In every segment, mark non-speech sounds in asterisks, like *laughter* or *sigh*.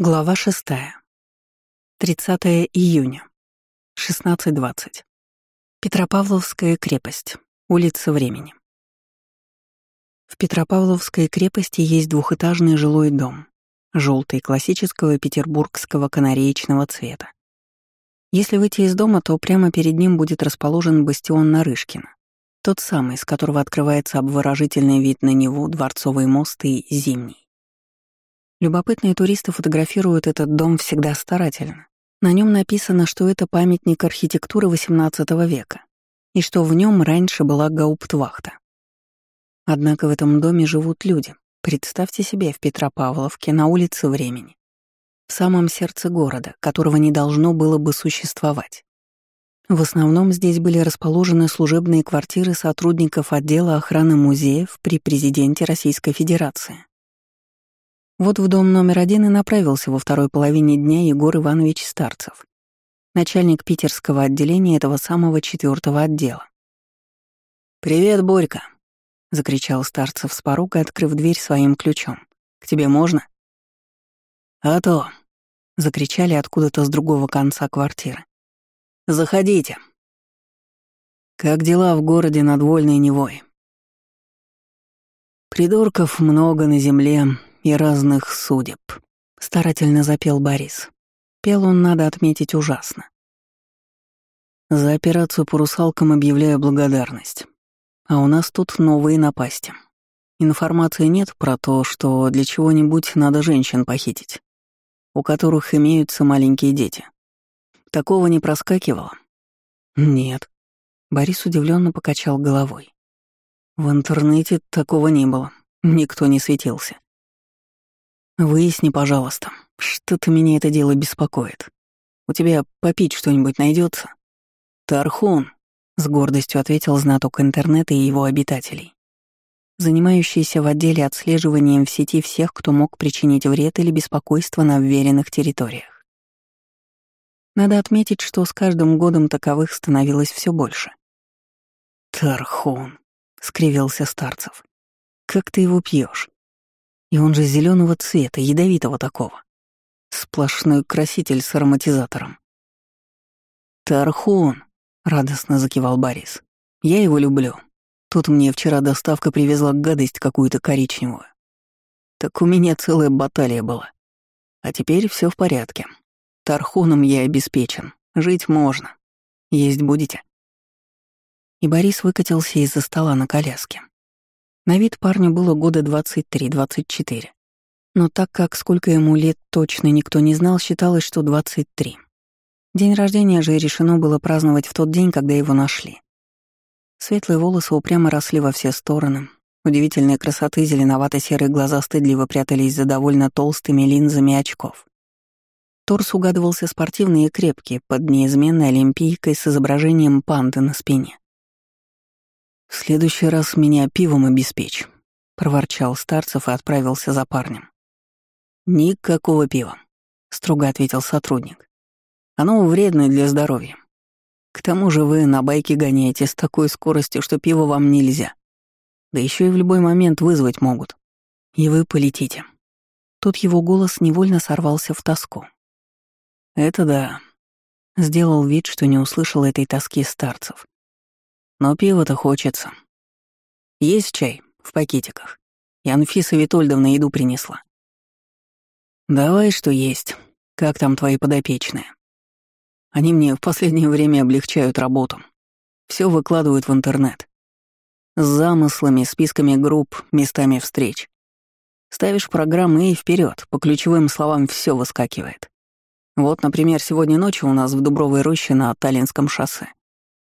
Глава 6. 30 июня. 16.20. Петропавловская крепость. Улица Времени. В Петропавловской крепости есть двухэтажный жилой дом, желтый, классического петербургского канареечного цвета. Если выйти из дома, то прямо перед ним будет расположен бастион Нарышкина, тот самый, с которого открывается обворожительный вид на Неву, Дворцовый мост и Зимний. Любопытные туристы фотографируют этот дом всегда старательно. На нем написано, что это памятник архитектуры XVIII века и что в нем раньше была гауптвахта. Однако в этом доме живут люди. Представьте себе в Петропавловке на улице Времени, в самом сердце города, которого не должно было бы существовать. В основном здесь были расположены служебные квартиры сотрудников отдела охраны музеев при президенте Российской Федерации. Вот в дом номер один и направился во второй половине дня Егор Иванович Старцев, начальник питерского отделения этого самого четвертого отдела. «Привет, Борька!» — закричал Старцев с порога, открыв дверь своим ключом. «К тебе можно?» «А то!» — закричали откуда-то с другого конца квартиры. «Заходите!» «Как дела в городе над Вольной Невой?» «Придурков много на земле, и разных судеб», — старательно запел Борис. Пел он, надо отметить, ужасно. За операцию по русалкам объявляю благодарность. А у нас тут новые напасти. Информации нет про то, что для чего-нибудь надо женщин похитить, у которых имеются маленькие дети. Такого не проскакивало? Нет. Борис удивленно покачал головой. В интернете такого не было. Никто не светился. Выясни, пожалуйста, что-то меня это дело беспокоит. У тебя попить что-нибудь найдется? Тархун, с гордостью ответил знаток интернета и его обитателей, занимающийся в отделе отслеживанием в сети всех, кто мог причинить вред или беспокойство на вверенных территориях. Надо отметить, что с каждым годом таковых становилось все больше. «Тархун», — скривился Старцев, — «как ты его пьешь? И он же зеленого цвета, ядовитого такого. Сплошной краситель с ароматизатором. «Тархун», — радостно закивал Борис. «Я его люблю. Тут мне вчера доставка привезла гадость какую-то коричневую. Так у меня целая баталия была. А теперь все в порядке. Тархуном я обеспечен. Жить можно. Есть будете?» И Борис выкатился из-за стола на коляске. На вид парню было года 23-24. Но так как сколько ему лет точно никто не знал, считалось, что 23. День рождения же решено было праздновать в тот день, когда его нашли. Светлые волосы упрямо росли во все стороны. Удивительной красоты зеленовато-серые глаза стыдливо прятались за довольно толстыми линзами очков. Торс угадывался спортивный и крепкий, под неизменной олимпийкой с изображением панды на спине. «В следующий раз меня пивом обеспечь», — проворчал Старцев и отправился за парнем. «Никакого пива», — строго ответил сотрудник. «Оно вредно для здоровья. К тому же вы на байке гоняете с такой скоростью, что пиво вам нельзя. Да еще и в любой момент вызвать могут. И вы полетите». Тут его голос невольно сорвался в тоску. «Это да», — сделал вид, что не услышал этой тоски старцев. Но пива-то хочется. Есть чай в пакетиках. И Анфиса Витольдовна еду принесла. Давай, что есть. Как там твои подопечные? Они мне в последнее время облегчают работу. Все выкладывают в интернет. С замыслами, списками групп, местами встреч. Ставишь программы и вперед, по ключевым словам все выскакивает. Вот, например, сегодня ночью у нас в Дубровой роще на Таллинском шоссе.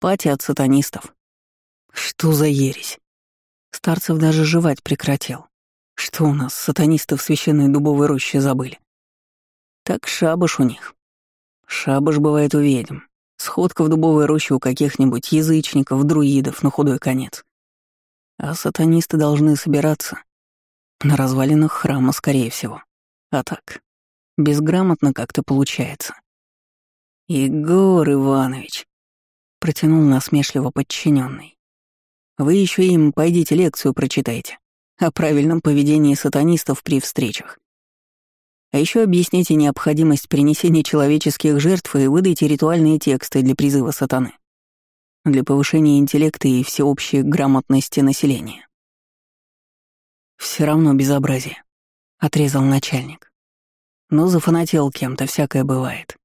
Пати от сатанистов. Что за ересь? Старцев даже жевать прекратил. Что у нас, сатанисты в священной дубовой роще забыли? Так шабаш у них. Шабаш бывает у ведьм. Сходка в дубовой роще у каких-нибудь язычников, друидов на худой конец. А сатанисты должны собираться на развалинах храма, скорее всего. А так, безграмотно как-то получается. «Егор Иванович», — протянул насмешливо подчиненный. «Вы еще им пойдите лекцию прочитайте о правильном поведении сатанистов при встречах. А еще объясните необходимость принесения человеческих жертв и выдайте ритуальные тексты для призыва сатаны. Для повышения интеллекта и всеобщей грамотности населения. Все равно безобразие, отрезал начальник. Но зафанател кем-то, всякое бывает.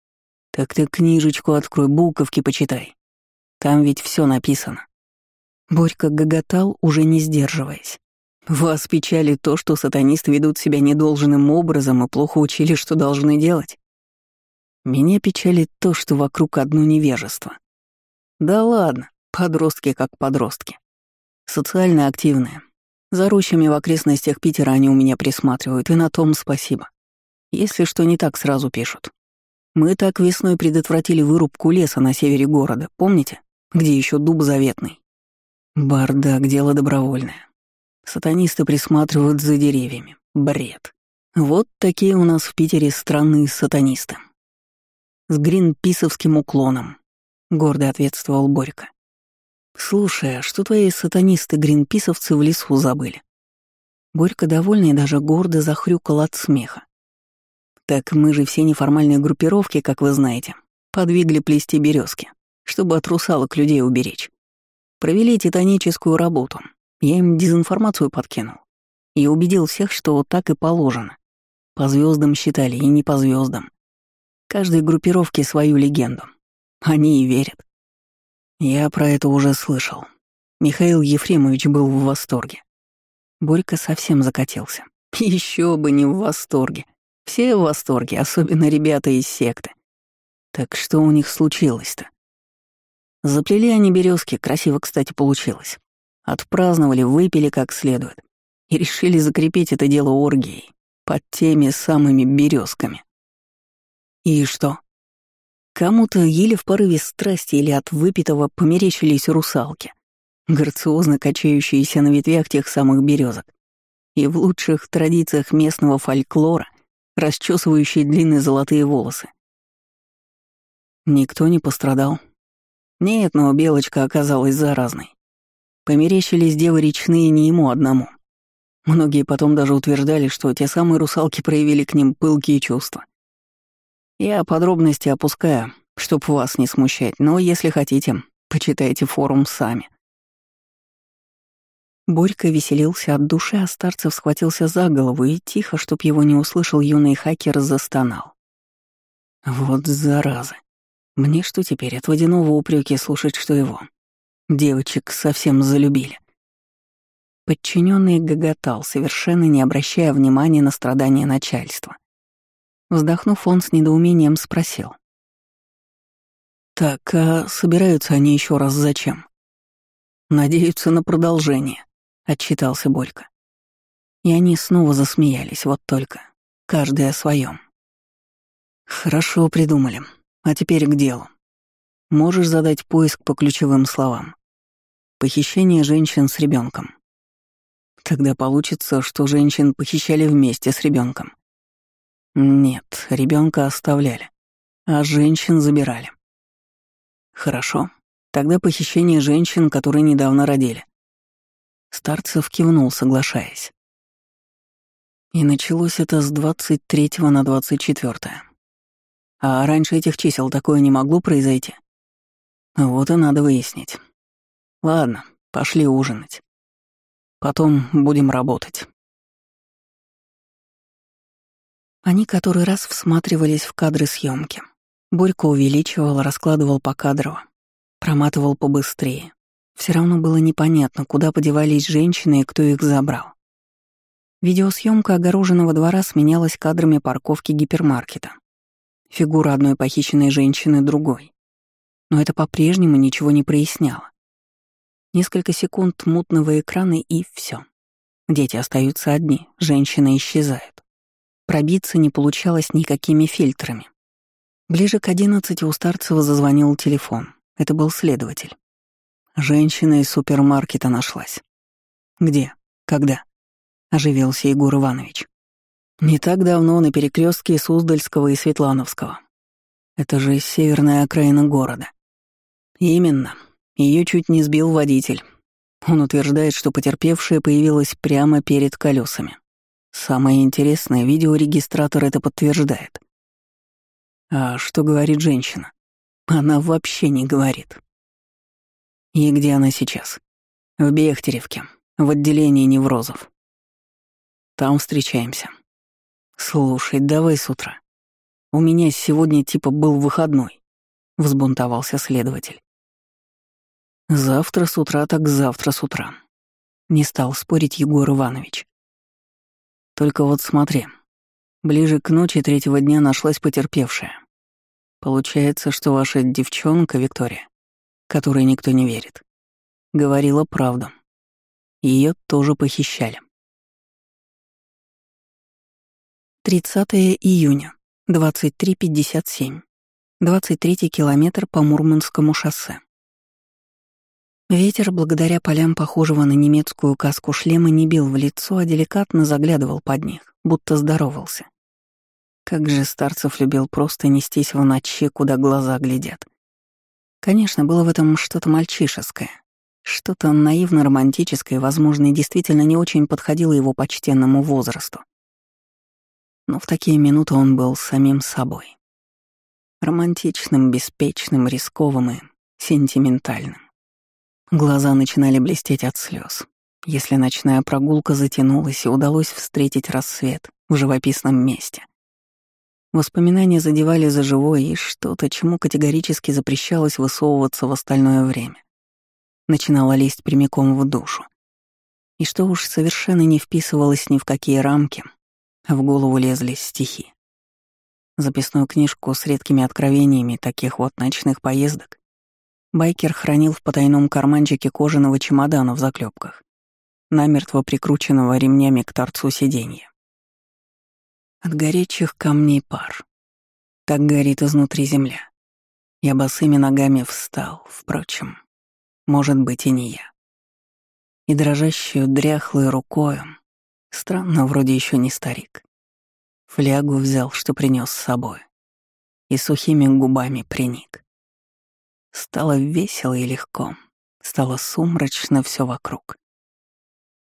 Так ты книжечку открой, буковки почитай. Там ведь все написано. Борька гоготал, уже не сдерживаясь. Вас печалит то, что сатанисты ведут себя недолжным образом и плохо учили, что должны делать? Меня печалит то, что вокруг одно невежество. Да ладно, подростки как подростки. Социально активные. За рощами в окрестностях Питера они у меня присматривают, и на том спасибо. Если что не так, сразу пишут. Мы так весной предотвратили вырубку леса на севере города, помните? Где еще дуб заветный. Бардак, дело добровольное. Сатанисты присматривают за деревьями. Бред. Вот такие у нас в Питере странные сатанисты. С гринписовским уклоном, — гордо ответствовал Борька. «Слушай, а что твои сатанисты-гринписовцы в лесу забыли?» Борька, довольный, даже гордо захрюкал от смеха. «Так мы же все неформальные группировки, как вы знаете, подвигли плести березки, чтобы от русалок людей уберечь. Провели титаническую работу, я им дезинформацию подкинул и убедил всех, что так и положено. По звездам считали и не по звездам. Каждой группировке свою легенду. Они и верят. Я про это уже слышал. Михаил Ефремович был в восторге. Борька совсем закатился. *laughs* Еще бы не в восторге. Все в восторге, особенно ребята из секты. Так что у них случилось-то? Заплели они березки, красиво, кстати, получилось. Отпраздновали, выпили как следует и решили закрепить это дело оргией под теми самыми березками. И что? Кому-то еле в порыве страсти или от выпитого померещились русалки, грациозно качающиеся на ветвях тех самых березок, и в лучших традициях местного фольклора расчесывающие длинные золотые волосы. Никто не пострадал. Нет, но белочка оказалась заразной. Померещились девы речные не ему одному. Многие потом даже утверждали, что те самые русалки проявили к ним пылкие чувства. Я подробности опускаю, чтоб вас не смущать, но если хотите, почитайте форум сами. Борька веселился от души, а Старцев схватился за голову и тихо, чтоб его не услышал юный хакер, застонал. Вот зараза. Мне что теперь, от водяного упреки слушать, что его? Девочек совсем залюбили. Подчиненный гоготал, совершенно не обращая внимания на страдания начальства. Вздохнув, он с недоумением спросил. «Так, а собираются они еще раз зачем?» «Надеются на продолжение», — отчитался Борька. И они снова засмеялись, вот только. Каждый о своем. «Хорошо придумали. А теперь к делу. Можешь задать поиск по ключевым словам. Похищение женщин с ребенком. Тогда получится, что женщин похищали вместе с ребенком. Нет, ребенка оставляли, а женщин забирали. Хорошо. Тогда похищение женщин, которые недавно родили. Старцев кивнул, соглашаясь. И началось это с 23 на 24. А раньше этих чисел такое не могло произойти? Вот и надо выяснить. Ладно, пошли ужинать. Потом будем работать. Они который раз всматривались в кадры съемки. Борько увеличивал, раскладывал по кадрово, проматывал побыстрее. Все равно было непонятно, куда подевались женщины и кто их забрал. Видеосъемка огороженного двора сменялась кадрами парковки гипермаркета. Фигура одной похищенной женщины другой но это по-прежнему ничего не проясняло. Несколько секунд мутного экрана и все. Дети остаются одни, женщина исчезает. Пробиться не получалось никакими фильтрами. Ближе к одиннадцати у Старцева зазвонил телефон. Это был следователь. Женщина из супермаркета нашлась. «Где? Когда?» — оживился Егор Иванович. «Не так давно на перекрестке Суздальского и Светлановского. Это же северная окраина города. Именно. Ее чуть не сбил водитель. Он утверждает, что потерпевшая появилась прямо перед колесами. Самое интересное, видеорегистратор это подтверждает. А что говорит женщина? Она вообще не говорит. И где она сейчас? В Бехтеревке, в отделении неврозов. Там встречаемся. Слушай, давай с утра. У меня сегодня типа был выходной, взбунтовался следователь. Завтра с утра так завтра с утра. Не стал спорить Егор Иванович. Только вот смотри, ближе к ночи третьего дня нашлась потерпевшая. Получается, что ваша девчонка, Виктория, которой никто не верит, говорила правду. Ее тоже похищали. 30 июня, 23.57. 23 километр по Мурманскому шоссе. Ветер, благодаря полям похожего на немецкую каску шлема, не бил в лицо, а деликатно заглядывал под них, будто здоровался. Как же Старцев любил просто нестись в ночи, куда глаза глядят. Конечно, было в этом что-то мальчишеское, что-то наивно-романтическое, возможно, и действительно не очень подходило его почтенному возрасту. Но в такие минуты он был самим собой. Романтичным, беспечным, рисковым и сентиментальным. Глаза начинали блестеть от слез. Если ночная прогулка затянулась и удалось встретить рассвет в живописном месте. Воспоминания задевали за живое и что-то, чему категорически запрещалось высовываться в остальное время. Начинало лезть прямиком в душу. И что уж совершенно не вписывалось ни в какие рамки, в голову лезли стихи. Записную книжку с редкими откровениями таких вот ночных поездок Байкер хранил в потайном карманчике кожаного чемодана в заклепках, намертво прикрученного ремнями к торцу сиденья. От горячих камней пар. Так горит изнутри земля. Я босыми ногами встал, впрочем, может быть и не я. И дрожащую дряхлой рукою, странно, вроде еще не старик, флягу взял, что принес с собой, и сухими губами приник. Стало весело и легко. Стало сумрачно все вокруг.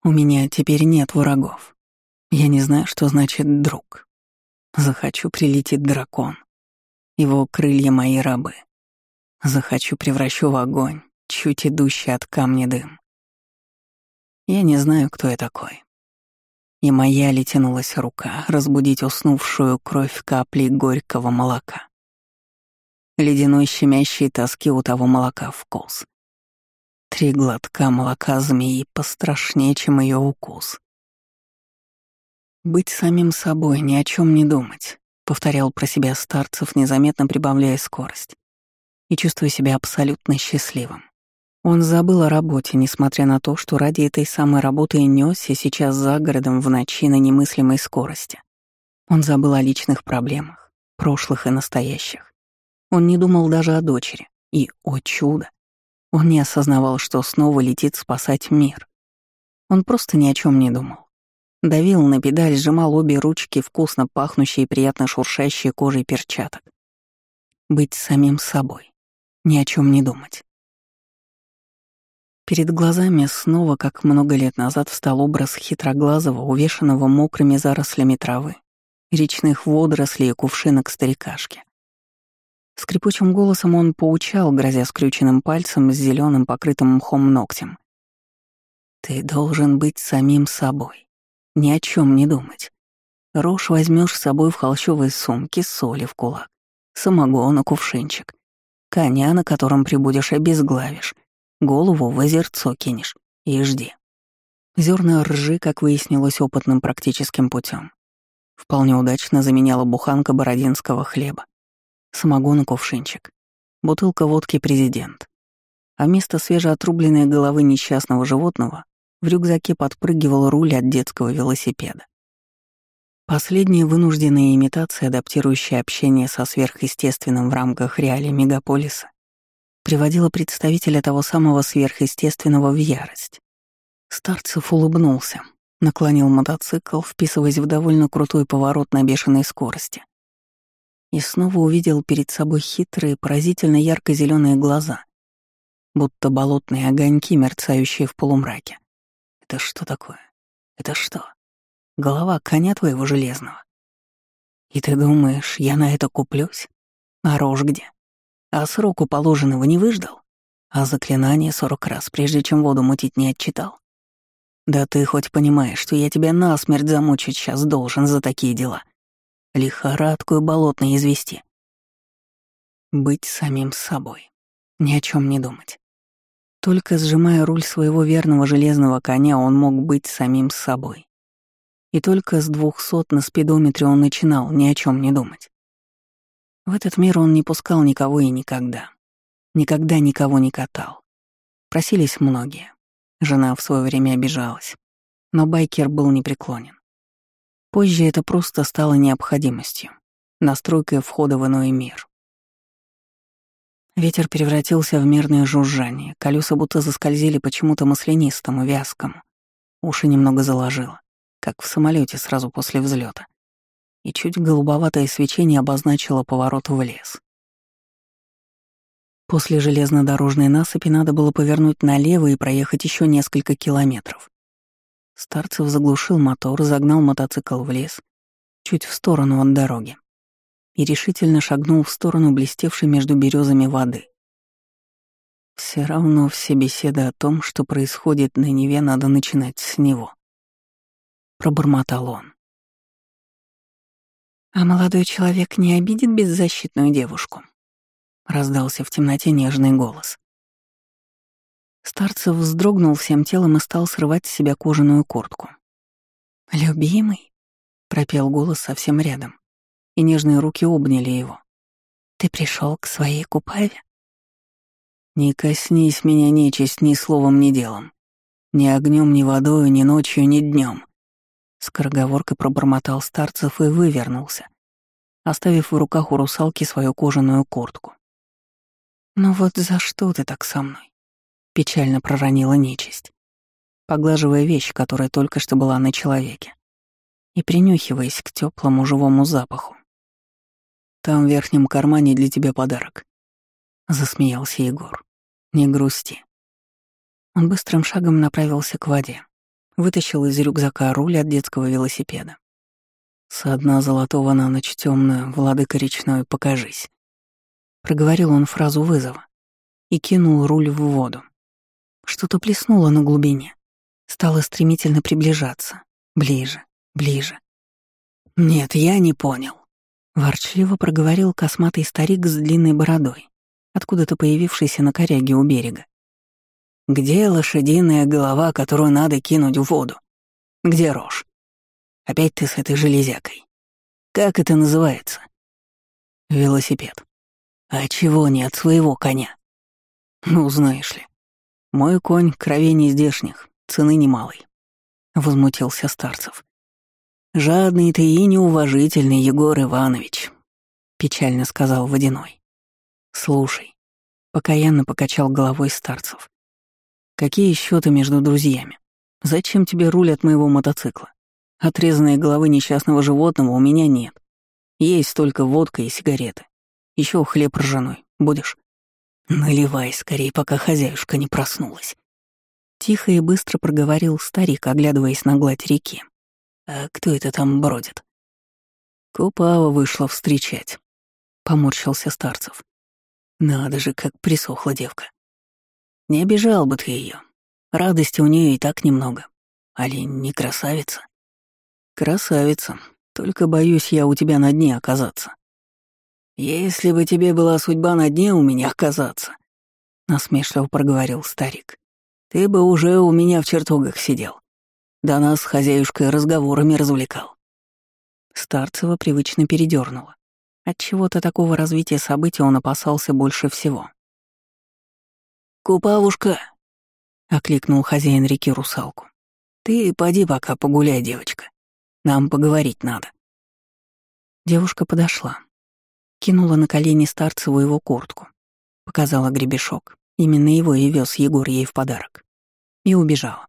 У меня теперь нет врагов. Я не знаю, что значит «друг». Захочу прилетит дракон. Его крылья мои рабы. Захочу превращу в огонь, чуть идущий от камня дым. Я не знаю, кто я такой. И моя ли тянулась рука разбудить уснувшую кровь капли горького молока ледяной щемящей тоски у того молока вкус. Три глотка молока змеи пострашнее, чем ее укус. «Быть самим собой, ни о чем не думать», — повторял про себя Старцев, незаметно прибавляя скорость, и чувствуя себя абсолютно счастливым. Он забыл о работе, несмотря на то, что ради этой самой работы и нёсся сейчас за городом в ночи на немыслимой скорости. Он забыл о личных проблемах, прошлых и настоящих. Он не думал даже о дочери. И, о чудо, он не осознавал, что снова летит спасать мир. Он просто ни о чем не думал. Давил на педаль, сжимал обе ручки вкусно пахнущие и приятно шуршащие кожей перчаток. Быть самим собой. Ни о чем не думать. Перед глазами снова, как много лет назад, встал образ хитроглазого, увешанного мокрыми зарослями травы, речных водорослей и кувшинок старикашки. Скрипучим голосом он поучал, грозя скрюченным пальцем с зеленым покрытым мхом ногтем. «Ты должен быть самим собой. Ни о чем не думать. Рожь возьмешь с собой в холщовой сумке, соли в кулак, самогона, кувшинчик, коня, на котором прибудешь, обезглавишь, голову в озерцо кинешь и жди. Зерна ржи, как выяснилось опытным практическим путем, вполне удачно заменяла буханка бородинского хлеба самогон и кувшинчик, бутылка водки «Президент». А вместо свежеотрубленной головы несчастного животного в рюкзаке подпрыгивал руль от детского велосипеда. Последняя вынужденная имитация, адаптирующая общение со сверхъестественным в рамках реалий мегаполиса, приводила представителя того самого сверхъестественного в ярость. Старцев улыбнулся, наклонил мотоцикл, вписываясь в довольно крутой поворот на бешеной скорости и снова увидел перед собой хитрые, поразительно ярко зеленые глаза, будто болотные огоньки, мерцающие в полумраке. Это что такое? Это что? Голова коня твоего железного. И ты думаешь, я на это куплюсь? А рожь где? А сроку положенного не выждал? А заклинание сорок раз, прежде чем воду мутить не отчитал? Да ты хоть понимаешь, что я тебя насмерть замучить сейчас должен за такие дела. Лихорадку и болотно извести. Быть самим собой. Ни о чем не думать. Только сжимая руль своего верного железного коня, он мог быть самим собой. И только с двухсот на спидометре он начинал ни о чем не думать. В этот мир он не пускал никого и никогда. Никогда никого не катал. Просились многие. Жена в свое время обижалась. Но байкер был непреклонен. Позже это просто стало необходимостью, настройкой входа в иной мир. Ветер превратился в мерное жужжание, колеса будто заскользили почему-то маслянистому, вязкому. Уши немного заложило, как в самолете сразу после взлета. И чуть голубоватое свечение обозначило поворот в лес. После железнодорожной насыпи надо было повернуть налево и проехать еще несколько километров. Старцев заглушил мотор, загнал мотоцикл в лес, чуть в сторону от дороги и решительно шагнул в сторону блестевшей между березами воды. Все равно все беседы о том, что происходит на Неве, надо начинать с него. Пробормотал он. «А молодой человек не обидит беззащитную девушку?» — раздался в темноте нежный голос. Старцев вздрогнул всем телом и стал срывать с себя кожаную куртку. «Любимый?» — пропел голос совсем рядом и нежные руки обняли его. «Ты пришел к своей купаве?» «Не коснись меня, нечисть, ни словом, ни делом. Ни огнем, ни водою, ни ночью, ни днем. Скороговоркой пробормотал старцев и вывернулся, оставив в руках у русалки свою кожаную куртку. «Ну вот за что ты так со мной?» — печально проронила нечисть, поглаживая вещь, которая только что была на человеке, и принюхиваясь к теплому живому запаху. Там в верхнем кармане для тебя подарок. Засмеялся Егор. Не грусти. Он быстрым шагом направился к воде. Вытащил из рюкзака руль от детского велосипеда. Со дна золотого на ночь темную, владыка речной, покажись. Проговорил он фразу вызова и кинул руль в воду. Что-то плеснуло на глубине. Стало стремительно приближаться. Ближе, ближе. Нет, я не понял. Ворчливо проговорил косматый старик с длинной бородой, откуда-то появившийся на коряге у берега. «Где лошадиная голова, которую надо кинуть в воду? Где рожь? Опять ты с этой железякой. Как это называется?» «Велосипед. А чего не от своего коня?» «Ну, знаешь ли, мой конь крови не здешних, цены немалой», — возмутился Старцев. «Жадный ты и неуважительный, Егор Иванович», — печально сказал Водяной. «Слушай», — покаянно покачал головой старцев. «Какие счеты между друзьями? Зачем тебе руль от моего мотоцикла? Отрезанной головы несчастного животного у меня нет. Есть только водка и сигареты. Еще хлеб ржаной. Будешь?» «Наливай скорее, пока хозяюшка не проснулась». Тихо и быстро проговорил старик, оглядываясь на гладь реки. «А кто это там бродит?» Купава вышла встречать. Поморщился Старцев. Надо же, как присохла девка. Не обижал бы ты ее. Радости у нее и так немного. Али не красавица? Красавица. Только боюсь я у тебя на дне оказаться. Если бы тебе была судьба на дне у меня оказаться, насмешливо проговорил старик, ты бы уже у меня в чертогах сидел. Да нас с хозяюшкой разговорами развлекал. Старцева привычно передернула. От чего-то такого развития событий он опасался больше всего. «Купавушка!» — окликнул хозяин реки русалку. «Ты поди пока погуляй, девочка. Нам поговорить надо». Девушка подошла. Кинула на колени Старцеву его куртку. Показала гребешок. Именно его и вез Егор ей в подарок. И убежала.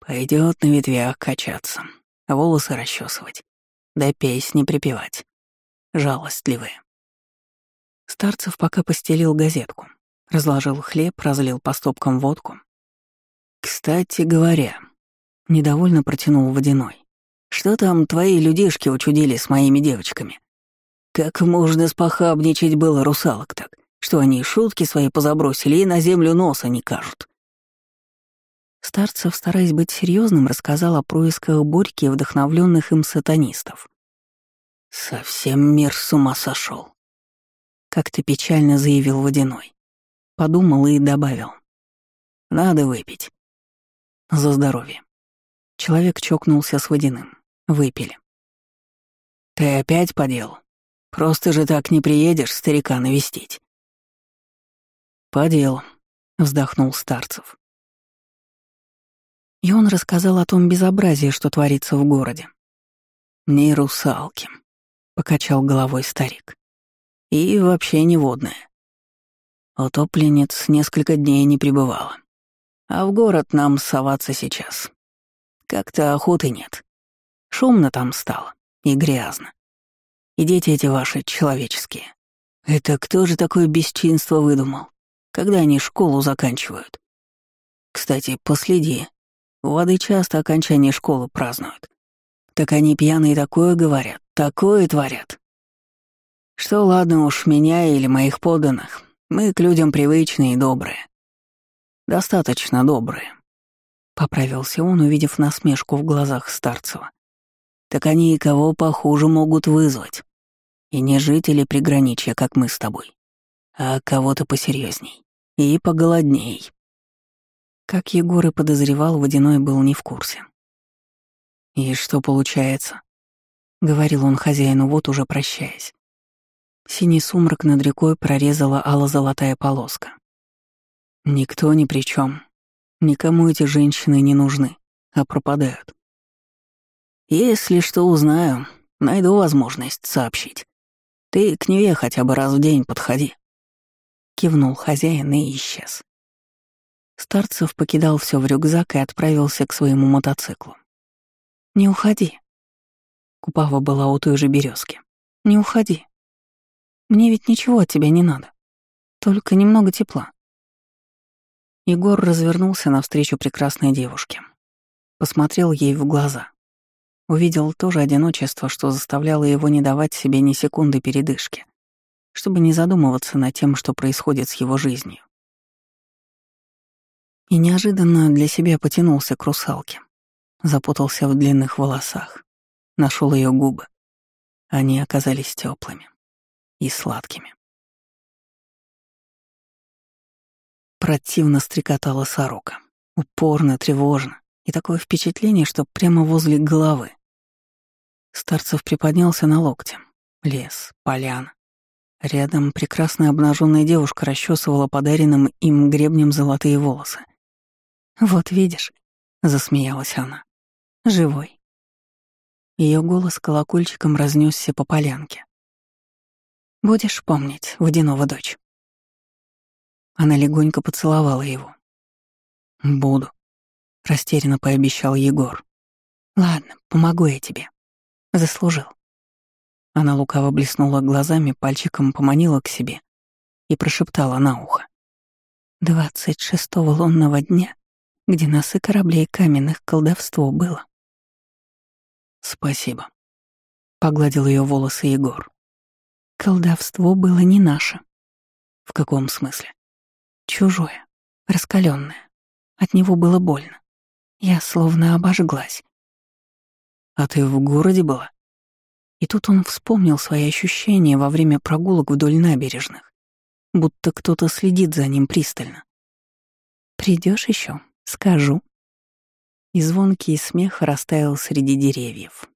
Пойдет на ветвях качаться, волосы расчесывать, да песни припевать. Жалостливые. Старцев пока постелил газетку, разложил хлеб, разлил по стопкам водку. Кстати говоря, недовольно протянул водяной, Что там твои людишки учудили с моими девочками? Как можно спохабничать было русалок так, что они шутки свои позабросили и на землю носа не кажут?» Старцев, стараясь быть серьезным, рассказал о происках Борьки и вдохновленных им сатанистов. «Совсем мир с ума сошел, как-то печально заявил Водяной. Подумал и добавил. «Надо выпить». «За здоровье». Человек чокнулся с Водяным. Выпили. «Ты опять по делу? Просто же так не приедешь старика навестить». «По делу», — вздохнул Старцев. И он рассказал о том безобразии, что творится в городе. «Не русалки», — покачал головой старик. «И вообще не водная. Утопленец несколько дней не пребывала. А в город нам соваться сейчас. Как-то охоты нет. Шумно там стало и грязно. И дети эти ваши человеческие. Это кто же такое бесчинство выдумал, когда они школу заканчивают? Кстати, последи, у воды часто окончание школы празднуют. Так они пьяные такое говорят, такое творят. Что ладно уж меня или моих подданных, мы к людям привычные и добрые. Достаточно добрые. Поправился он, увидев насмешку в глазах Старцева. Так они и кого похуже могут вызвать. И не жители приграничья, как мы с тобой, а кого-то посерьезней и поголодней. Как Егор и подозревал, Водяной был не в курсе. «И что получается?» — говорил он хозяину, вот уже прощаясь. Синий сумрак над рекой прорезала ало-золотая полоска. «Никто ни при чем. Никому эти женщины не нужны, а пропадают. Если что узнаю, найду возможность сообщить. Ты к Неве хотя бы раз в день подходи». Кивнул хозяин и исчез. Старцев покидал все в рюкзак и отправился к своему мотоциклу. «Не уходи». Купава была у той же березки. «Не уходи. Мне ведь ничего от тебя не надо. Только немного тепла». Егор развернулся навстречу прекрасной девушке. Посмотрел ей в глаза. Увидел то же одиночество, что заставляло его не давать себе ни секунды передышки, чтобы не задумываться над тем, что происходит с его жизнью и неожиданно для себя потянулся к русалке. Запутался в длинных волосах, нашел ее губы. Они оказались теплыми и сладкими. Противно стрекотала сорока. Упорно, тревожно. И такое впечатление, что прямо возле головы. Старцев приподнялся на локте. Лес, поляна. Рядом прекрасная обнаженная девушка расчесывала подаренным им гребнем золотые волосы. «Вот видишь», — засмеялась она, — «живой». Ее голос колокольчиком разнесся по полянке. «Будешь помнить водяного дочь?» Она легонько поцеловала его. «Буду», — растерянно пообещал Егор. «Ладно, помогу я тебе. Заслужил». Она лукаво блеснула глазами, пальчиком поманила к себе и прошептала на ухо. «Двадцать шестого лунного дня где носы кораблей каменных колдовство было. «Спасибо», — погладил ее волосы Егор. «Колдовство было не наше». «В каком смысле?» «Чужое, раскаленное. От него было больно. Я словно обожглась». «А ты в городе была?» И тут он вспомнил свои ощущения во время прогулок вдоль набережных, будто кто-то следит за ним пристально. Придешь еще? Скажу. И звонкий смех растаял среди деревьев.